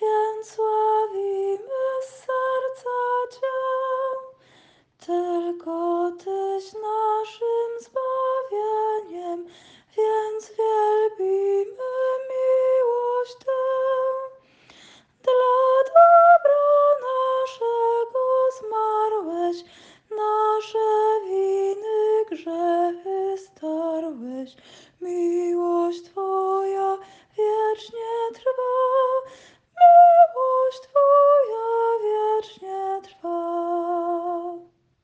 Więc sławimy z serca Cię. Tylko Tyś naszym zbawieniem, więc wielbimy miłość Tę. Dla dobra naszego zmarłeś, nasze winy, grzechy starłeś, miłość Twoja.